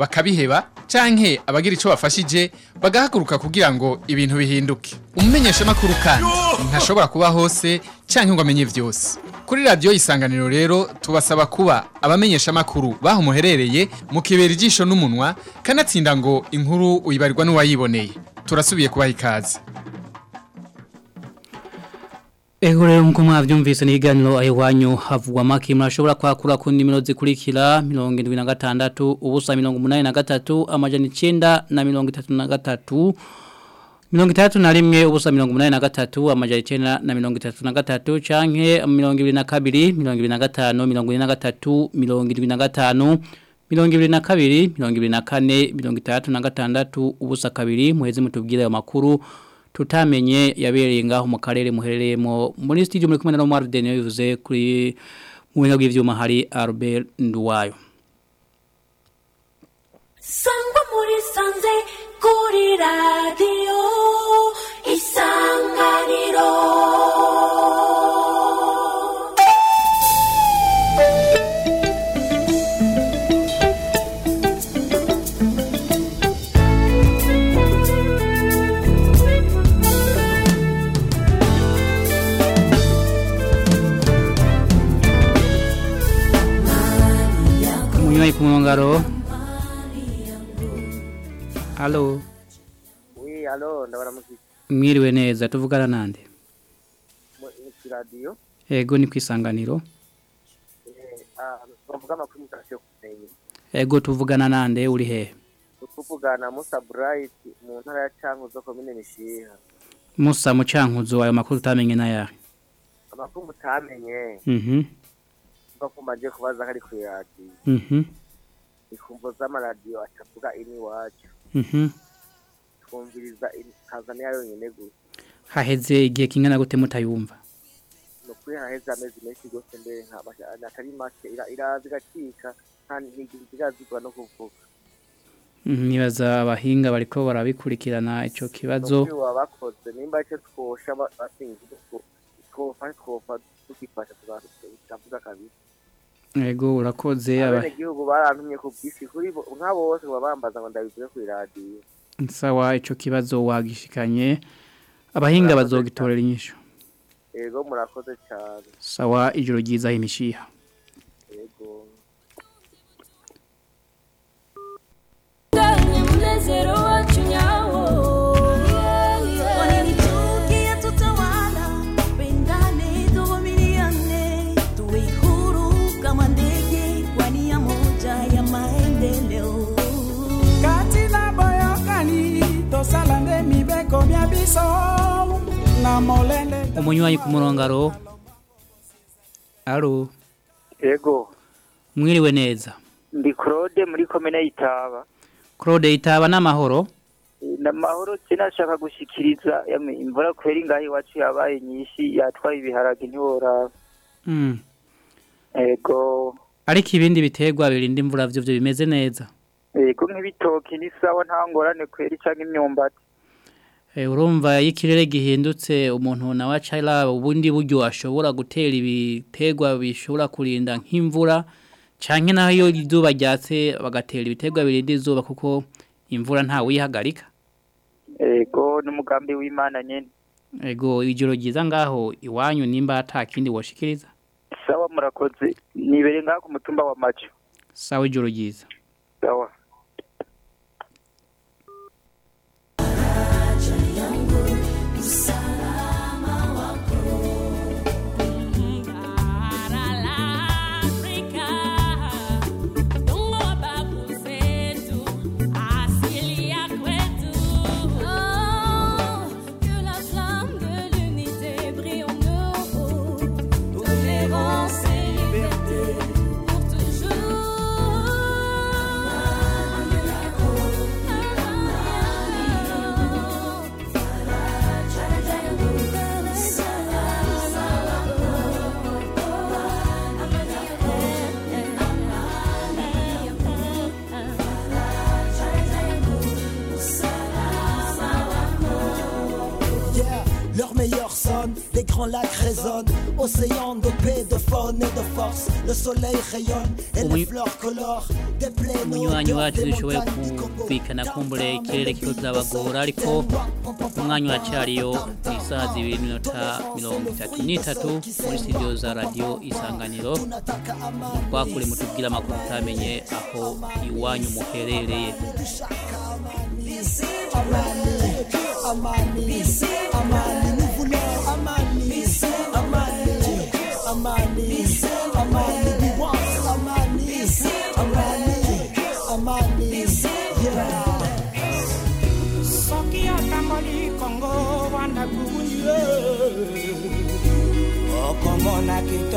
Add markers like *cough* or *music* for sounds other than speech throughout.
bakabiheba canke abagira ico bafashije bagahaguruka kugira ngo ibintu bihinduke. Umumenyesha makuru kandi ntashobora kuba hose canke ngo amenye vyose. Kuri radio isanganiro rero tubasaba kuba abamenyesha makuru baho muherereye mu kibera ijisho n'umunwa kanatsinda ngo inkuru uyibarirwa n'uwayiboneye. Turasubiye kubaha ikaze. Ego rero nk'uko mwavyumvise ni iganiro ayo wanyu havugwa maki murashobora kwakura ku nimero zikurikira 76 ubusa 83 amajana 9 na 33 mirongo itandatu na rimwe ubusa mirongo umunani na gatatu amajana icenda na mirongo itatu na gatatu canke mirongo ibiri na kabiri mirongo ibiri na gatanu mirongo ine na gatatu mirongo irindwi na gatanu mirongo ibiri na kabiri mirongo ibiri na kane mirongo itandatu na gatandatu ubusa kabiri muheze mutubwire ayo makuru. Tutamenye yabereye ngaho mu karere muherereyemo muri studio muri kumwe na Omar Daniel bivuze kuri mu bintu bw'ivyuma hari Albert Nduwayo. Sangwa muri sanze kuri radio. Mwiriwe neza tuvugana nande Ni ku radio. Ego ni kwisanganiro Eh, ah, bavuga amakuru mutashye kumenya. Ego tuvugana nande uri he Tuvugana Musa Bright mu ntara ya Cankuzo komine Mishiha. Musa mucankuzo ayo makuru utamenye na yahe Amakuru mutamenye, Mhm mva kumaje kubaza kari ku radio. mhm Ikumvo z'amaradiyo atavuga ini wacu. mhm Twumviriza Tanzania yonyene gusa. haheze igihe kingana gute mutayumva? No kuri haheze amezi menshi gose mbere natari make. Ira iraza igacika kandi ntigizigazigwa no kuvuga. Mhm, nibaza abahinga bariko barabikurikirana ico kibazo. Nukuri wabakoze nimba icyo twosha ba- basinzi two- twofa twofa tukifasha tukavuga kabisa Ego urakoze abenegihugu barantumye ku bwisi. Kuri nka bose ngo bambaza ngo ndabivuge kuri radiyo sawa ico kibazo wagishikanye abahinga bazogitorera inyishu. Ego murakoze cyane. Sawa ijoro ryiza imishiha ego Kwenye mlezero wacu nyawo. Umunywanyi ku murongaro. Alo. Ego mwiriwe neza. Ndi claude muri komine y'itaba Claude itaba n'amahoro? Namahoro nashaka gushikiriza yamwe imvura kweri ngaho iwacu yabaye nyinshi yatwaye ibiharage ntiworaba. Mm. ego ariko ibindi biterwa birinda imvura vyo bimeze neza. Ego nk'ibitoki ni sawa nta ngorane kweri canke imyumbati. Urumva iyo ikirere gihindutse umuntu nawe acara ubundi buryo ashobora gutera ibiterwa bishobora kurinda nk'imvura canke naho iyo izuba ryatse bagatera ibiterwa birinda izuba kuko imvura ntawe uyihagarika ego n'umugambi w'imana nyene. Ego ijoro ryiza ngaho iwanyu nimba ata kindi woshikiriza sawa murakoze. Nibere ngaho ku mutumba wa maco sawa ijoro ryiza. Sawa. Lacs résonnent, océan de paix, de faune et de force. Le soleil rayonne et les fleurs colorent des plaines umunywanyi wacu dushoboye kumvikana kumbure ikirere kiko kirabagora ariko umwanya uracyariyo ku isaha zibiri n'iminota mirongo itatu n'itatu muri studio za radiyo isanganiro twakure mutubwire amakuru utamenye aho iwanyu muherereye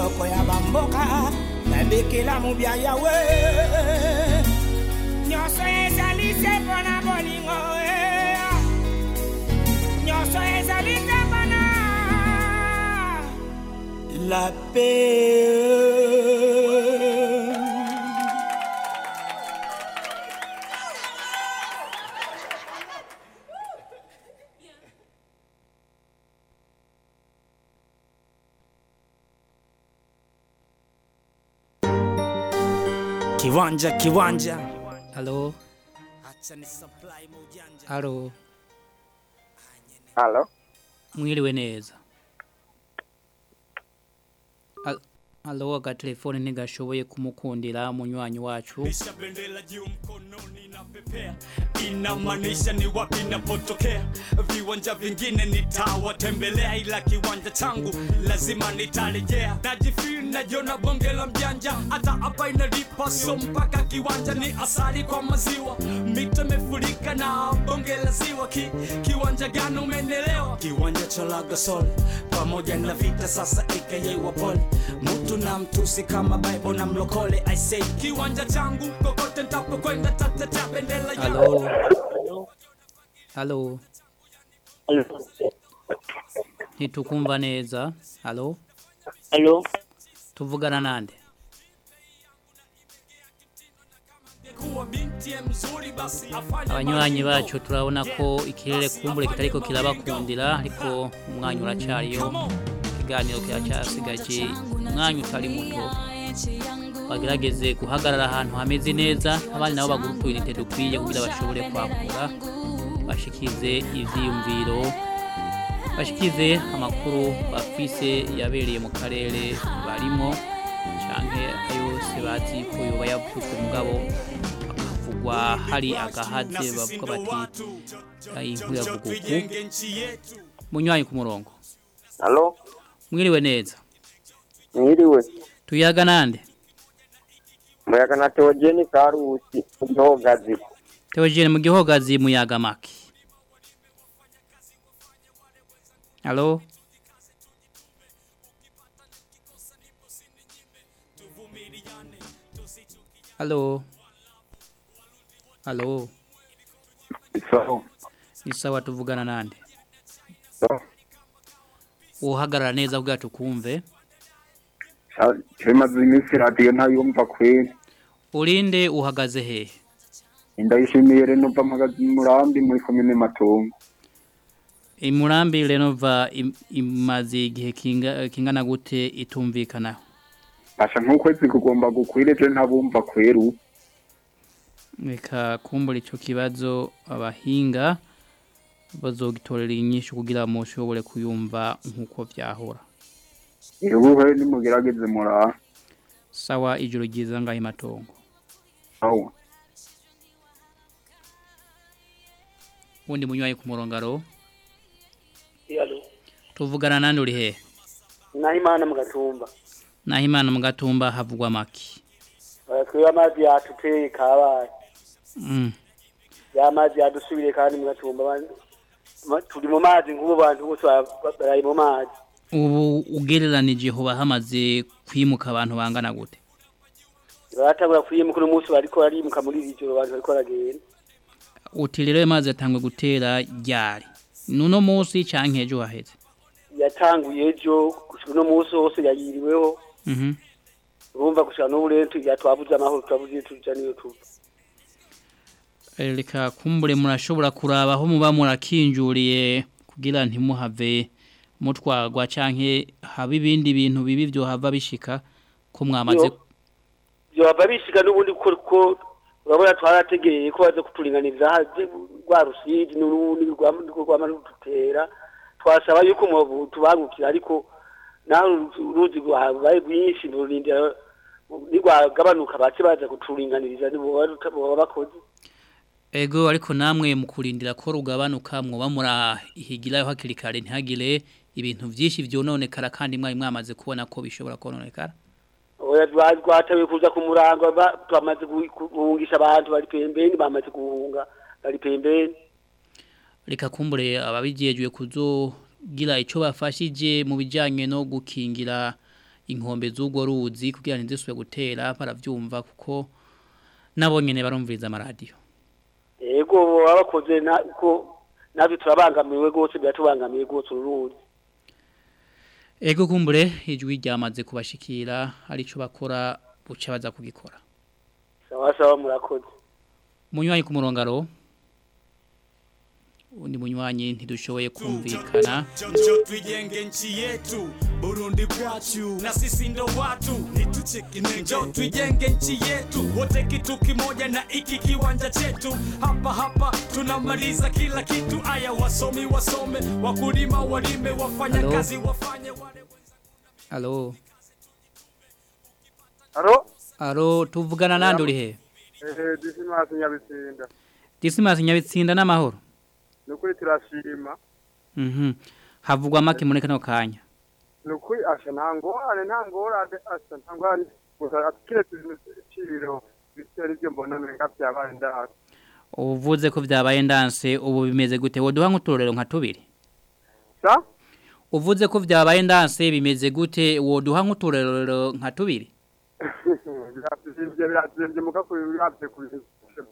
okomona kitoko ya bamboka nabekela mobia yawe. Nyonso ezali se mpona bolingo eh. nyonso ezali te mpona. La paix kiwanja kiwanja. Halo? Halo? Halo. mwiriwe neza Al- halo agatelefone ntigashoboye kumukundira munywanyi wacu inamaanisha ni wapi napotokea? Viwanja vingine nitawatembelea ila kiwanja changu lazima nitarejea. Najifiri najiona bonge la mjanja hata hapa inalipa. So mpaka kiwanja ni asari kwa maziwa. Mito imefurika na bonge la ziwa. Ki, kiwanja gani umenelewa kiwanja cha lagasol pamoja na vita sasa aka wapole. Mtu na mtusi kama bible na mlokole i say. Kiwanja changu kokote ntapokwenda tatetea bendera halo halo ntitukumva neza halo halo tuvugana nande? Abanywanyi bacu turabona ko ikirere kumbure kitariko kirabakundira ariko umwanya uracariyo ikiganiro kiracyasigaje umwanya utari muto. Bagerageze guhagarara ahantu hameze neza abandi nabo bagura utuyinite dukwiye kugira bashobore kwakura bashikize ivyiyumviro bashikize amakuru bafise yabereye mu karere barimo canke ayose bazi ko yoba yavuzwe mugabo akavugwa hari agahaze bavuga bati "Ay, inkuru yavuga uku munywanyi ku murongo. Mwiriwe neza. Mwiriwe. tuyaga nande? Muyaga na Teogeni Karusi mu Gihogazi. Teojeni mu gihogazi muyaga maki Halo Halo Halo Sawa. ni sawa tuvugana nande Sawa. uhagarara neza kugira tukumve Bimaze iminsi radiyo ntayumva kweri. urinde uhagaze hehe Ndayishimiye rero numva mpagaze mu murambi muri komine Matongo. imurambi renova im- imaze igihe kinga- kingana gute itumvikana Asha nk'ukwezi kugomba gukwira je ntabumva kweri ubu. reka kumbura icyo kibazo abahinga bazogitorera inyinshi kugira ngo mushobore kuyumva nk'uko byahora Ubuhe nimugerageze muraha. sawa ijoro ryiza ngaho imatongo Sawa. wundi munywayi ku murongaro Yalo. tuvugana nande uri hehe Nahimana mu gatumba. naho imana mu gatumba havugwa amaki Twiwe amazi yatuteye kabaye. Mm. Ya mazi yadusubire kandi mu gatumba. Turi mu mazi nk'ubu bantu bose ba- baraye mu mazi. Ubu ugereranije hoba hamaze kwimuka abantu bangana gute Baratangura kwimuka uno munsi bariko barimuka muri iri joro abantu bariko baragenda. uti rero ayo mazi yatangwe gutera ryari nuno munsi canke ejo haheze Yatanguye ejo gushika uno munsi wose yayiriweho. Mhm. Urumva gushika n'ubu rero tu- yatwabuze amahoro twabuze tuja niyo tuva. Eh, reka kumbure murashobora kuraba aho muba murakinjuriye kugira ntimuhave mutwagwa canke haba ibindi bintu bibi byo hava bishika ko mwamaze Yo. byoba bishika n'ubundi ko ko urabona twarategeye ko baza kuturinganiza rwa rusidi n'urundi rwama rudutera twasaba yuko mu tubangukira ariko naho uruzi rwabaye rwinshi nurindira nirwagabanuka bace baza kuturinganiriza nibo baba bakoze Ego ariko namwe mu kurindira ko rugabanuka mwoba murahigirayo hakiri kare ntihagire ibintu byinshi vyononekara kandi mwari mwamaze kubona ko bishobora kononekara? Rwatawe kuza ku murango ba- twamaze gu- guhungisha abantu bari pembeni bamaze guhunga bari pembeni. Reka kumbure ababijejwe kuzogira ico bafashije mu bijanye no gukingira inkombe z'ubwo ruzi kugira ntizisubire gutera baravyumva kuko nabo nyene barumviriza amaradiyo yego baba bakoze na ko natwe turabangamiwe rwose biratubangamiye rwose ururuzi Ego kumbure ijwi ryamaze kubashikira arico bakora buca baza kugikora sawa sawa murakoze Munywanyi ku murongaro undi munywanyi ntidushoboye kumvikana Njoo tuijenge nchi yetu Burundi bwachu na sisi ndo watu nituchekinenge. Njoo tuijenge nchi yetu wote kitu kimoja na iki kiwanja chetu. Hapa hapa tunamaliza kila kitu. Aya, wasomi wasome, wakulima walime, wafanya Hello? kazi wafanye wale Alo Alo? Alo tuvugana nande uri he Eh, Dismas Nyabitsinda. Dismas Nyabitsinda n'amahoro Nukuri turashima. Mhm havugwa make muri kano kanya Nukuri asha ntangorane ntangorane asha ntangorane. Gusa kiretse ibiciro bitari byo mbona menga byabaye ndahari. uvuze ko vyabaye ndanse ubu bimeze gute woduha nk'uturorero nka tubiri Sa? Uvuze ko vyabaye ndanse bimeze gute? Woduha nk'uturorero nka tubiri. Birazimvye birazimvye muga ku biravye ku bintu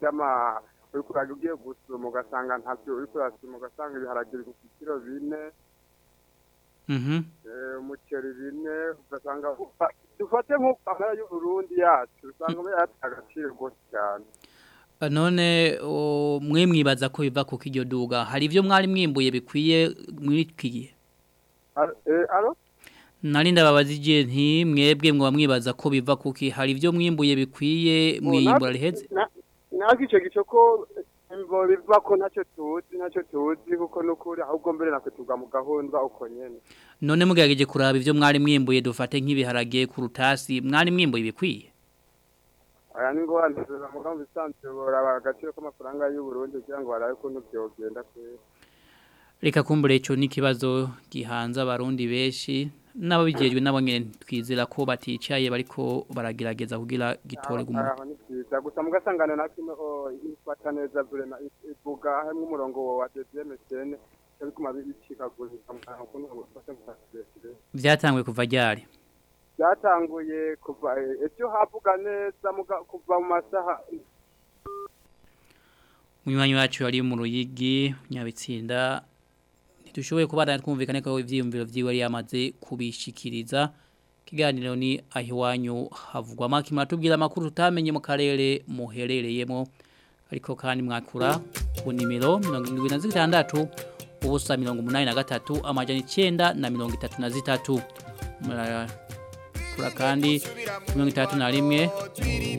by'ama uri kuraga ugiye gusuma ugasanga ntavyo uri kurasuma ugasanga ibiharage biri ku kiro bine. Mhm. Eh, umuceri bine ugasanga ufa- dufate nk'uko amara y'uburundi yacu usanga yatse agaciro rwose cyane. None mwe mwibaza ko biva kuko iryo duga hari ivyo mwari mwimbuye bikwiye mwitwiye nari ndababazije nti mwebwe mwa mwibaza ko biva kuki hari ivyo mwimbuye bikwiye mwiyimbura riheze Na- natwe icyo gice ko biva ko ntacyo tuzi ntacyo tuzi kuko n'ukuri ahubwo mbere natwe tuga mu gahunda uko nyene none mugerageje kuraba ivyo mwari mwimbuye dufate nk'ibiharage ku rutasi mwari mwimbuye bikwiye aya ni ngorane muga mu bisanzwe boraba agaciro k'amafaranga y'uburundi kugira ngo barabe ukuntu vyogenda kwera reka kumbure ico ni kibazo gihanze abarundi benshi nabo bijejwe nabo nyene twizera ko baticaye bariko baragerageza kugira gitore gumu. Gusa mugasangana na kino ifata neza vrema ivuga hamwe umurongo wa DMSN ariko mabicikagurika mu kuntu bafata mu vyatanguye kuva ryari? Byatanguye kuva eh, ejo havuga neza kuva mu masaha. Munywanyi wacu yari mu ruyigi nyabitsinda ntidushoboye kubana twumvikane ko ivyiyumviro vyiwe yari yamaze kubishikiriza. Kiganiro ni ahiwanyu havugwa. Maki matubwira amakuru tutamenye mu karere muherereyemo. Ariko kandi mwakura ku nimero 76 ubusa 83 amajana 9 na 33 Mura- kura kandi mirongo itatu na rimwe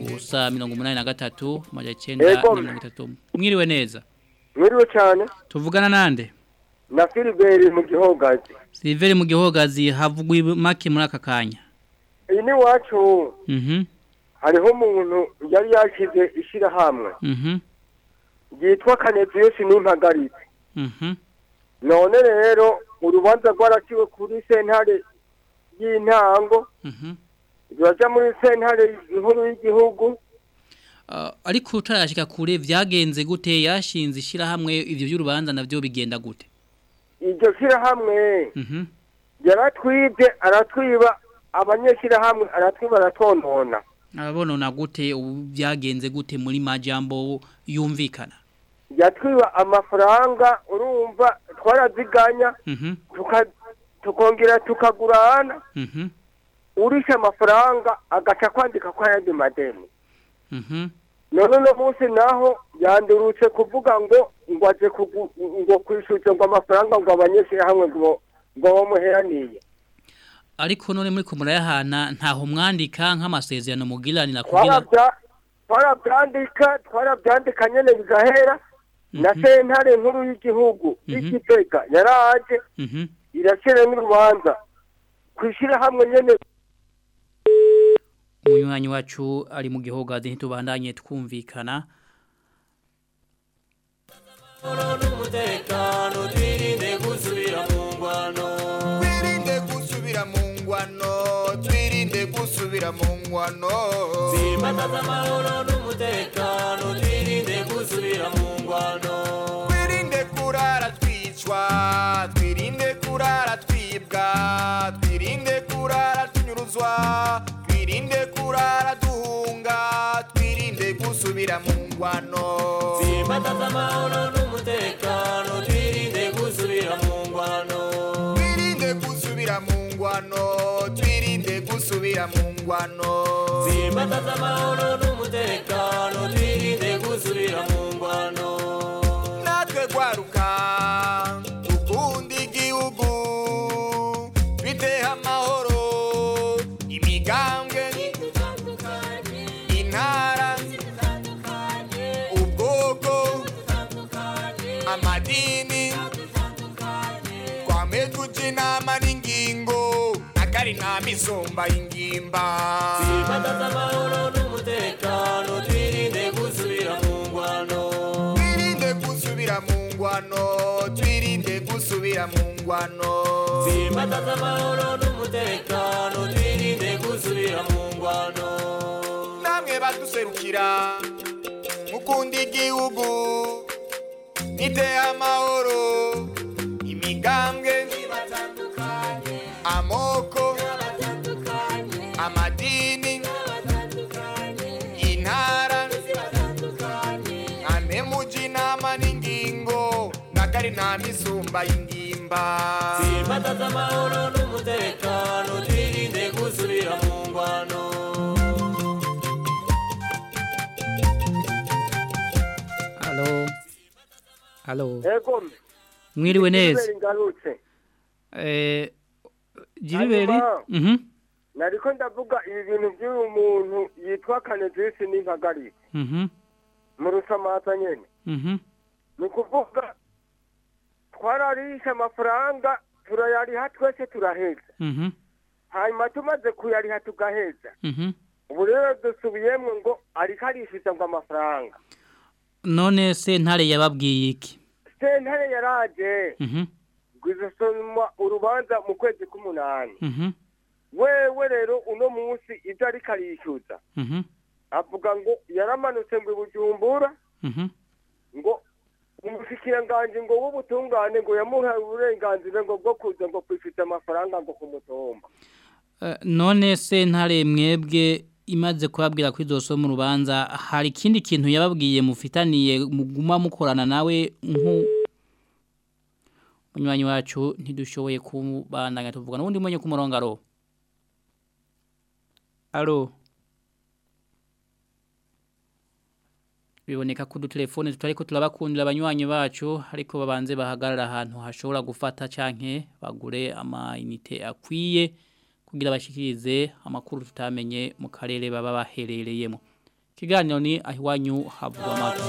ubusa mirongo umunani na gatatu amajana icyenda na mirongo itatu. Mwiriwe neza. Mwiriwe cyane. Tuvugana nande? Na filiberi mu gihogazi. Silveri mu gihogazi havugwa make muri aka kanya. Iyi ni iwacu mhm. Hariho umuntu yari yashyize ishyirahamwe. Mhm. Ryitwa kaneziyusi n'impagaritse mhm. None rero urubanza rwaraciwe kuri sentare y'intango. Mhm. Ruraja muri sentare nkuru y'igihugu. Uh, ariko utarashika kure vyagenze gute? Yashinze ishirahamwe ivyo by'urubanza navyo bigenda gute? Iryo shyirahamwe. Mhm yaratwibye aratwiba abanyeshyirahamwe aratwiba aratonona abonona gute ubu vyagenze gute muri majambo yumvikana? Yatwiba amafaranga urumva twaraziganya mhm tuka- tukongera tukagurana. Mhm urishe amafaranga agaca kwandika ko ayandi madeni. None uno munsi naho yandurutse kuvuga ngo ngo aje ngo kwishyuza ngo amafaranga ngo abanyeshyirahamwe ngo ngo wamuheraniye ariko none muri ko murayahana ntaho mwandika nk'amasezerano mugiranira kugira Twarabya- twarabyandika twarabyandika nyene bigahera. Na sentare nkuru y'igihugu y'igitega yaraje. Mhm. irashyira n'urubanza. Kwishyira hamwe nyene umunywanyi wacu ari mu gihogazi ntitubandanye twumvikana. Umutekano twirinde gusubira mu ngwano twirinde gusubira mu ngwano. Twirinde gusubira mu ngwano simbataza amahoro n'umutekano twirinde gusubira mu ngwano. Twirinde kurara twicwa twirinde kurara twibwa twirinde kurara tunyuruzwa. Twirinde kurara duhunga twirinde gusubira mu ngwano. Simbataza amahoro n'umutekano twirinde gusubira mu ngwano. Twirinde gusubira mu ngwano twirinde gusubira mu ngwano. Simbataza amahoro n'umutekano twirinde gusubira akari nta misumba y'ingimba simbataza amahoro n'umutekano twirinde gusubira mu ngwano. Twirinde gusubira mu ngwano twirinde gusubira mu ngwano. Simbataza amahoro n'umutekano twirinde gusubira mu ngwano. Namwe baduserukira mukunda igihugu niteye amahoro nakari nta misumba y'ingimba simbataza amahoro n'umutekano twirinde gusubira mu ngwano Halo. Halo. Mwiriwe neza. Ngarutse Eh Mhm. nariko ndavuga ibi bintu by'uyu muntu yitwa kanezisi n'impagarike Mhm. mu rusamaza nyene Mhm. ni ukuvuga twararishe amafaranga turayariha twese turaheza. Mhm. hanyuma tumaze kuyariha tugaheza Mhm. ubu rero dusubiyemwo ngo ariko arishyuza ngo amafaranga. None se ntare yababwiye iki? sentare yaraje. Mhm. ngo izosoma urubanza mu kwezi k'umunani. Wewe rero uno munsi ibyo ariko arishyuza. Avuga ngo yaramanutse ngo ibujumbura ngo umushikiranganji ngo w'ubutungane ngo yamuhaye uburenganzira ngo bwo kuza ngo kwishyuza amafaranga ngo kumutomba. Eh, None se ntare mwebwe imaze kubabwira ko izosoma urubanza hari ikindi kintu yababwiye mufitaniye muguma mukorana nawe nku? Munywanyi wacu ntidushoboye kubandanya tuvuga n'ubundi mwenye ku murongo aro. Biboneka ko udutelefone tutariko turabakundira abanywanyi bacu ariko babanze bahagarara ahantu hashobora gufata canke bagure ama inite akwiye kugira bashikirize amakuru tutamenye mu karere baba baherereyemo. Kiganiro ni ahiwanyu havugwa make.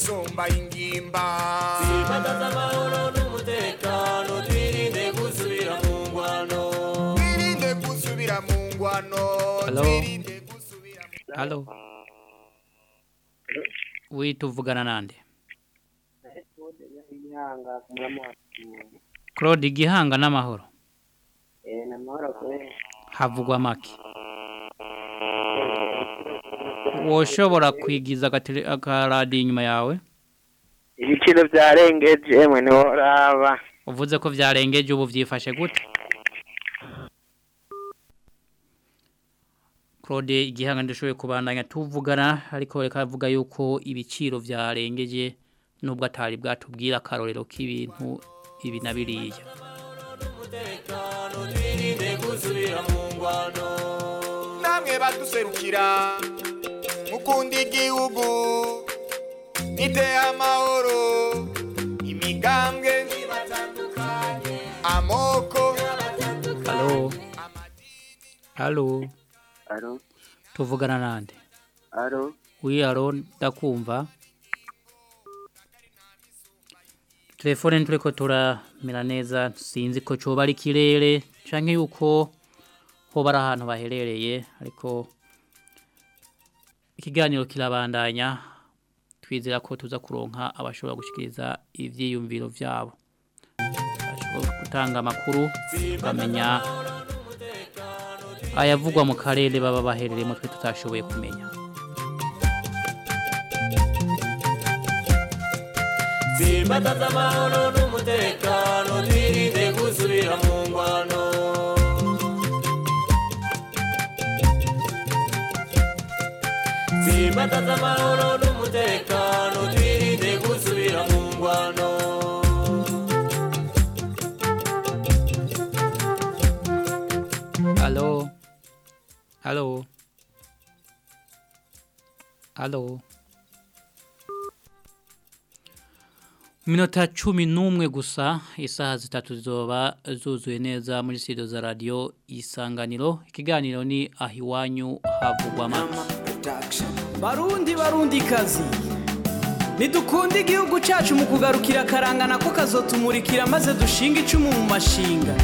Akari nta misumba y'ingimba simbataza amahoro n'umutekano twirinde gusubira mu ngwano twirinde gusubira mu ngwano Halo. Halo. We tuvugana nande. Claude Gihanga n'amahoro. Havugwa make. Woshobora kwigiza agatele- akaradi inyuma yawe? ibiciro byarengeje emwe ntiworaba Uvuze ko vyarengeje ubu vyifashe gute? Claude igihanga ndashoboye kubandanya tuvugana ariko reka avuga yuko ibiciro vyarengeje nubwo atari bwatubwira akarorero k'ibintu ibi na biriya namwe baduserukira mukunda igihugu niteye amahoro imigambwe amoko Halo. Halo. Alo, tuvugana nande? Alo, Oui alo ndakumva. Telefone ntureko turamera neza sinzi ko coba ari kirere canke yuko ho bari ahantu baherereye ariko ikiganiro kirabandanya twizera ko tuza kuronka abashobora gushikiriza ivyiyumviro vyabo. Bashobora gutanga amakuru bamenya ayavugwa mu karere baba baherereyemo twe tutashoboye kumenya. Simbataza amahoro n'umutekano twirinde gusubira mu ngwano. Simbataza amahoro n'umutekano twirinde gusubira mu ngwano. Halo? Halo? Halo? Minota cumi n'umwe gusa isaha zitatu zizoba zuzuye neza muri studio za radio isanganiro. Ikiganiro ni ahiwanyu havugwa make barundi barundi kazi. Nidukunde igihugu cyacu mu kugarukira akarangana ko kazotumurikira maze dushinga icumu mu mashinga.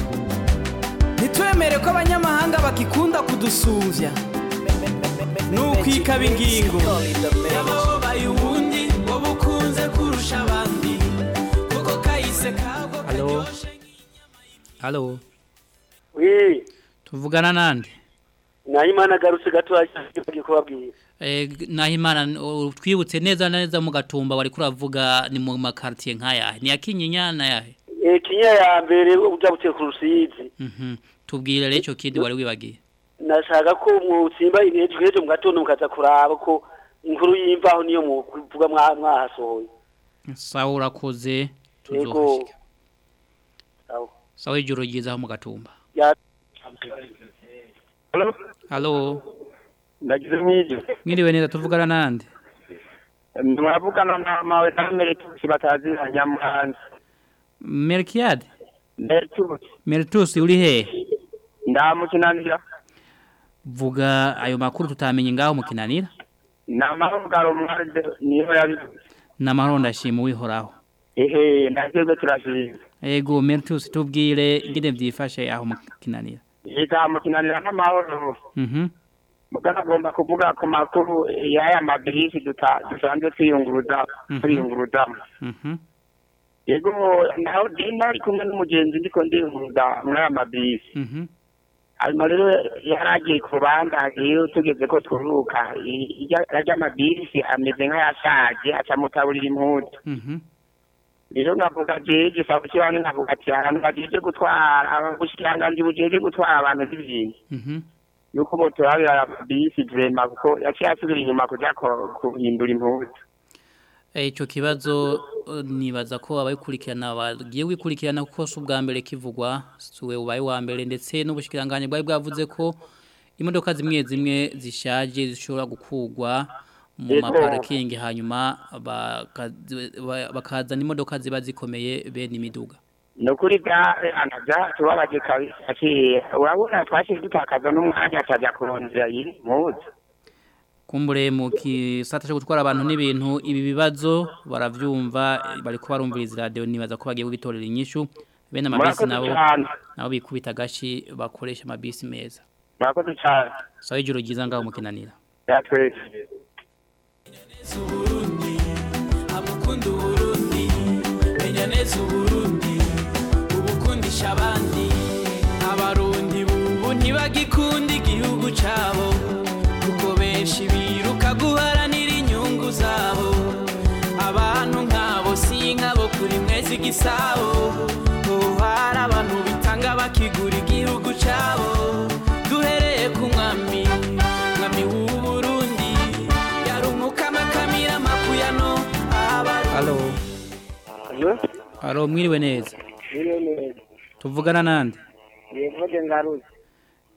Ntitwemere ko abanyamahanga bakikunda kudusumvya nukwikaba ingingo. Yababaye ubundi wowe ukunze kurusha abandi kuko kabwo tuvugana nande? Nahimana agarutse gato agiye kubabwira. Nahimana uh, twibutse neza neza mu gatumba wari kuravuga ni mu makartier nkaya. Ni yakinyinya na yahe eh kinya ya mbere uja buteye ku rusizi. Mhm. Tubwire rero ico kindi wari wibagiye. Nashaka ko mwutsimba ejo ejo mu gatondo mukaza kuraba ko inkuru y'imvaho niyo muvuga mwa- mwahasohoye. Sawa urakoze yego. Tuzohashika sawa sawa ijoro ryiza mu gatumba. Ya Halo ndagize mwiriwe mwiriwe neza tuvugana nande muravugana na mawe na meritusi batazira nyamuhanzi Melkiad meritusi Meltus uri hehe ndamukinanira. Vuga ayo makuru tutamenye ngaho mukinanira? Na amahugaro mwarde niyo yabivuze namahoro ndashima uwihoraho ehe nagize turashize ego Mertus tubwire ingene byifashe aho mukinanira. Yita mukinanira n'amahoro Mhm. mugana agomba kuvuga ku makuru y'aya mabirisi dusanzwe twiyunguruza Mhm. twiyunguruzamo Mhm. Yego naho dina ari kumwe n'umugenzi ndiko ndiyunguruza muri aya mabisi Mhm. Hanyuma rero yaragiye ku rubanza iyo tugeze ko twuruka irya amabisi ameze nk'ayashaje acamutaburira impuzu. Mhm. Rero navuga jeje gisaba kibanza navuga ati ahantu bajeje gutwara abushikiranganji bujeje gutwara abantu n'ibintu Yuko motorabira bisi vrema kuko yaciye asubira inyuma kuja guhindura impuzu. Eh, Ico kibazo uh, nibaza ko abayikurikirana bagiye wikurikirana kuko si ubwa mbere kivugwa suwe ubaye wa mbere ndetse n'ubushikiranganje bwari bwavuze ko imodoka zimwe zimwe zishaje zishobora gukugwa mu maparakingi hanyuma baka- ba- bakazana imodoka ziba zikomeye bene imiduga. Ni ukuri byaana byatubabaje kabisa urabona twashize dutakaza n'umwanya akaja kurondera iyi mpuzu kumbure mu kisata cyo gutwara abantu n'ibintu ibi bibazo baravyumva bari ko barumviriza radio nibaza ko bagiye kubitorera inyishu. Bene amabisi nabo nabo bikubita gashi bakoresha amabisi meza. Murakoze cyane sawa ijoro ryiza ngaho mukinanira. Yatwese amukunda uburundi menya neza uburundi bagikunda igihugu cyabo kuko benshi biruka guharanira inyungu zabo. Abantu nk'abo si nk'abo kuri mwezi igisabo hari abantu bitanga bakigura igihugu cyabo. Duhereye ku mwami mwami w'uburundi yarumukama kamira makuyano. Alo alo mwiriwe neza. Tuvugana nande? Yego ngarutse.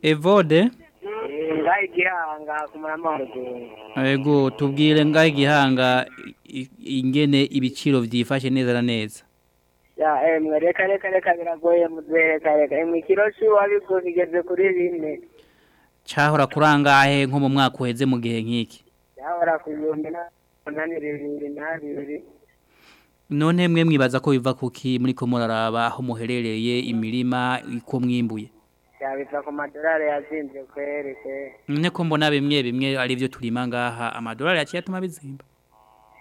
Evode. Ngaho igihanga ku muramahoro guhunga. Ego tubwire ngaho igihanga ingene ibiciro vyifashe neza na neza. Ya emwe reka reka reka biragoye reka reka emwe ikiro cy'uwabiguze igeze kuri bine. Cahora kurangahe nko mu mwaka uheze mu gihe nk'iki. Yahora ku bihumbi n'umunani bibiri n'abiri. None mwe mwibaza ko biva kuki muri ko muraraba aho muherereye imirima iko mwimbuye. Yabiva ku madolari yazinze kweri kweri. None ko mbona bimwe bimwe ari byo turima ngaha amadolari yaciye atuma bizimba.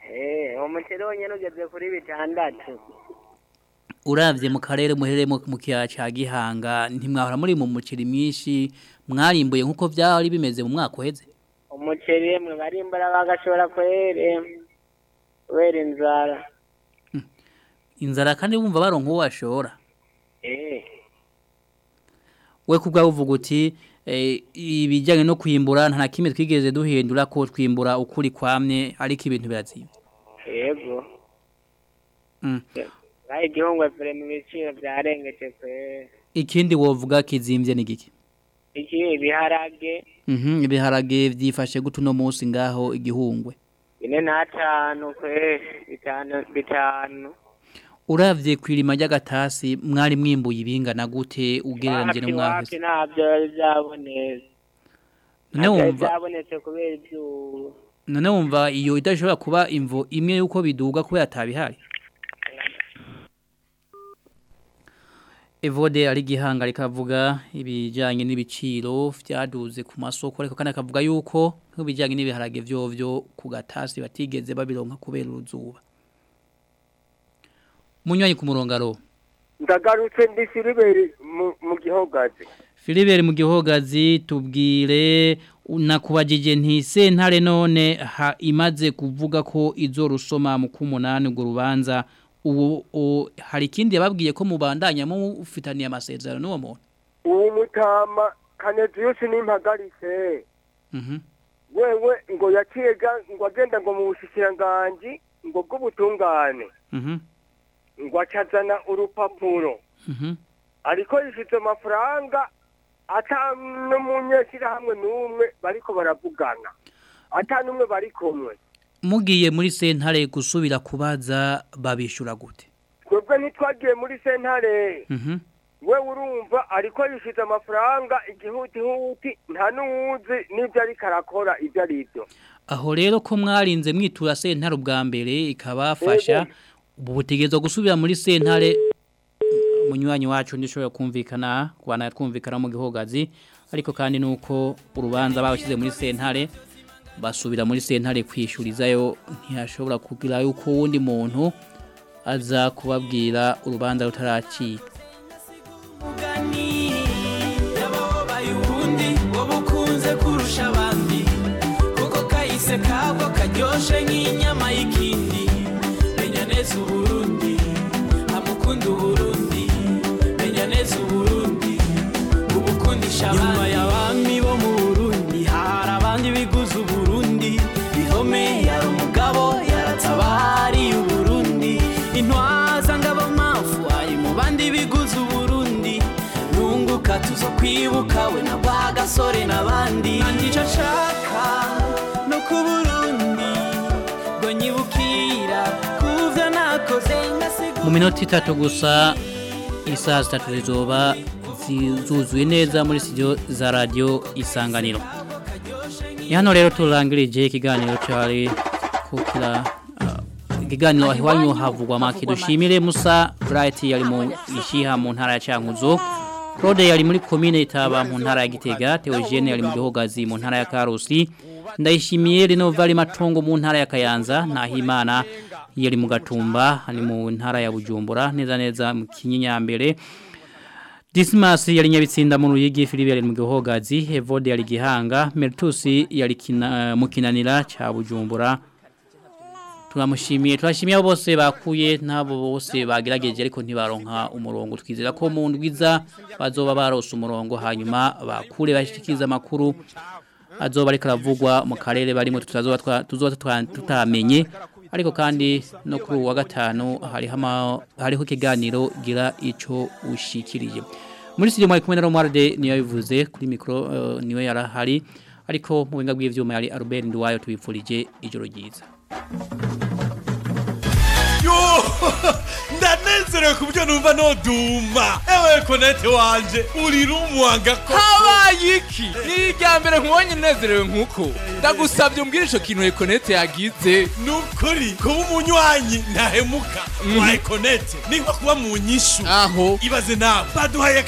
Eh, umuceri wonyene ugeze kuri bitandatu. Uravye mu karere muherereye mu ca Gihanga ntimwahora muri mu muceri mwinshi mwarimbuye nk'uko vyari bimeze mu mwaka uheze. Umuceri emwe barimbura bagashobora kweri. Kubera inzara. Inzara kandi bumva baronka uwo bashora. Eh. We kubwa uvuga uti eh, ibijyanye no kwimbura nta kimwe twigeze duhindura ko twimbura ukuri kwamye ariko ibintu birazimba Yego. Mm. Ngaho igihungwe pere mu biciro byarengeje kweri. ikindi wovuga kizimvye ni giki Iki ibiharage mhm ibiharage vyifashe gutu no munsi ngaho igihungwe bine n'atanu kweri bitanu bitanu. Uravye kwirima ry'agatasi mwari mwimbuye ibingana gute ugereranyije no Wapi mwaka wapi ntabyo byabonetse. none wumva byabonetse kubera izuba. none wumva iyo idashobora kuba imvo imwe yuko biduga kubera atabihari Evode ari gihanga rikavuga ibijyanye n'ibiciro vyaduze ku masoko ariko kandi akavuga yuko nk'ibijyanye n'ibiharage vyovyo ku gatasi batigeze babironka kubera uruzuba Munywanyi ku murongaro. Ndagarutse ndi filiberi mu- gihogazi. Filibert mu gihogazi tubwire nakubajije nti sentare none ha imaze kuvuga ko izorusoma mu kumunani urwo rubanza ubu hari ikindi yababwiye ko mubandanya mufitaniye amasezerano n'uwo muntu? Uwo mutama kaneziyusi n'impagaritse. Mhm. wewe ngo yaciye ngo agenda ngo mu bushikiranganji ngo bw'ubutungane. Mhm. Ngo acazana urupapuro Mhm. ariko yifite amafaranga ata n'umunyeshyirahamwe n'umwe bariko baravugana. Ata n'umwe bari kumwe. Mugiye muri sentare gusubira kubaza babishura gute? Twebwe ntitwagiye muri sentare. Mhm. we urumva ariko yishyuza amafaranga igihutihuti nta n'uwuzi n'ibyo ariko arakora ibyo ari byo. Aho rero ko mwarinze mwitura sentare ubwa mbere ikabafasha ubu butegerezwa gusubira muri sentare munywanyi wacu ndishobora kumvikana kubana twumvikana mu gihogazi ariko kandi nuko urubanza bashyize muri sentare basubira muri sentare kwishurizayo ntiyashobora kugira yuko wundi muntu aza kubabwira urubanza rutaracika. Kurusha abandi kuko kahise kabwo karyoshe nyuma y'abami bo mu burundi hari abandi biguze uburundi bihome yari umugabo yaratabariye uburundi intwaza ngabo mafu ari mu bandi biguze uburundi nunguka tuzo kwibuka we na bwa gasore n'abandi nanjye icyo nshaka no ku burundi ngo nyibukira kuvyo nakoze mu minota itatu gusa isaha zitatu zizoba zuzuye neza muri studio za radio isanganiro. Ni hano rero turangirije ikiganiro cyari kukira uh, ikiganiro iwanyu havugwa make. Dushimire Musa Bright yari mu ishiha mu ntara ya Cankuzo Claude yari muri commune itaba mu ntara ya Gitega. Theogene yari mu gihogazi mu ntara ya Karusi. Ndayishimiye rino vari matongo mu ntara ya Kayanza. Nahimana yari mu gatumba ni mu ntara ya Bujumbura. Neza neza mu kinyinyambere Dismas yari nyabitsinda mu ruyigi Philippe yari mu gihogazi Evode yari gihanga Mertus yari kina, mu kinanira cha Bujumbura. Turamushimiye turashimiye abo bose bakuye nabo bose bagerageje ariko ntibaronka umurongo. Twizera ko mu ndwiza bazoba barose umurongo hanyuma bakure bashikiza amakuru azoba ariko aravugwa mu karere barimo. Tutazoba tuzoba tutamenye. Ariko kandi no kuri uwa gatanu hariho ikiganiro gira ico ushikirije. Muri studio mwari kumwe na Romualde niyo yabivuze kuri micro uh, niwe yarahari ariko mu binga bw'ivyuma yari Albert Ndwayo tubipfurije ijoro ryiza. Yo! *laughs* Ndanezerewe ku buryo numva noduma. Ewe konete wanje uri rumwanga ko habaye iki? Ni irya mbere nkubonye nezerewe nk'uko. Ndagusabye umbwire ico kintu ekonete yagize. Ni ukuri kuba umunywanyi ntahemuka wa ekonete ni nko kuba mu nyishu. Aho. Ibaze nawe. Baduhaye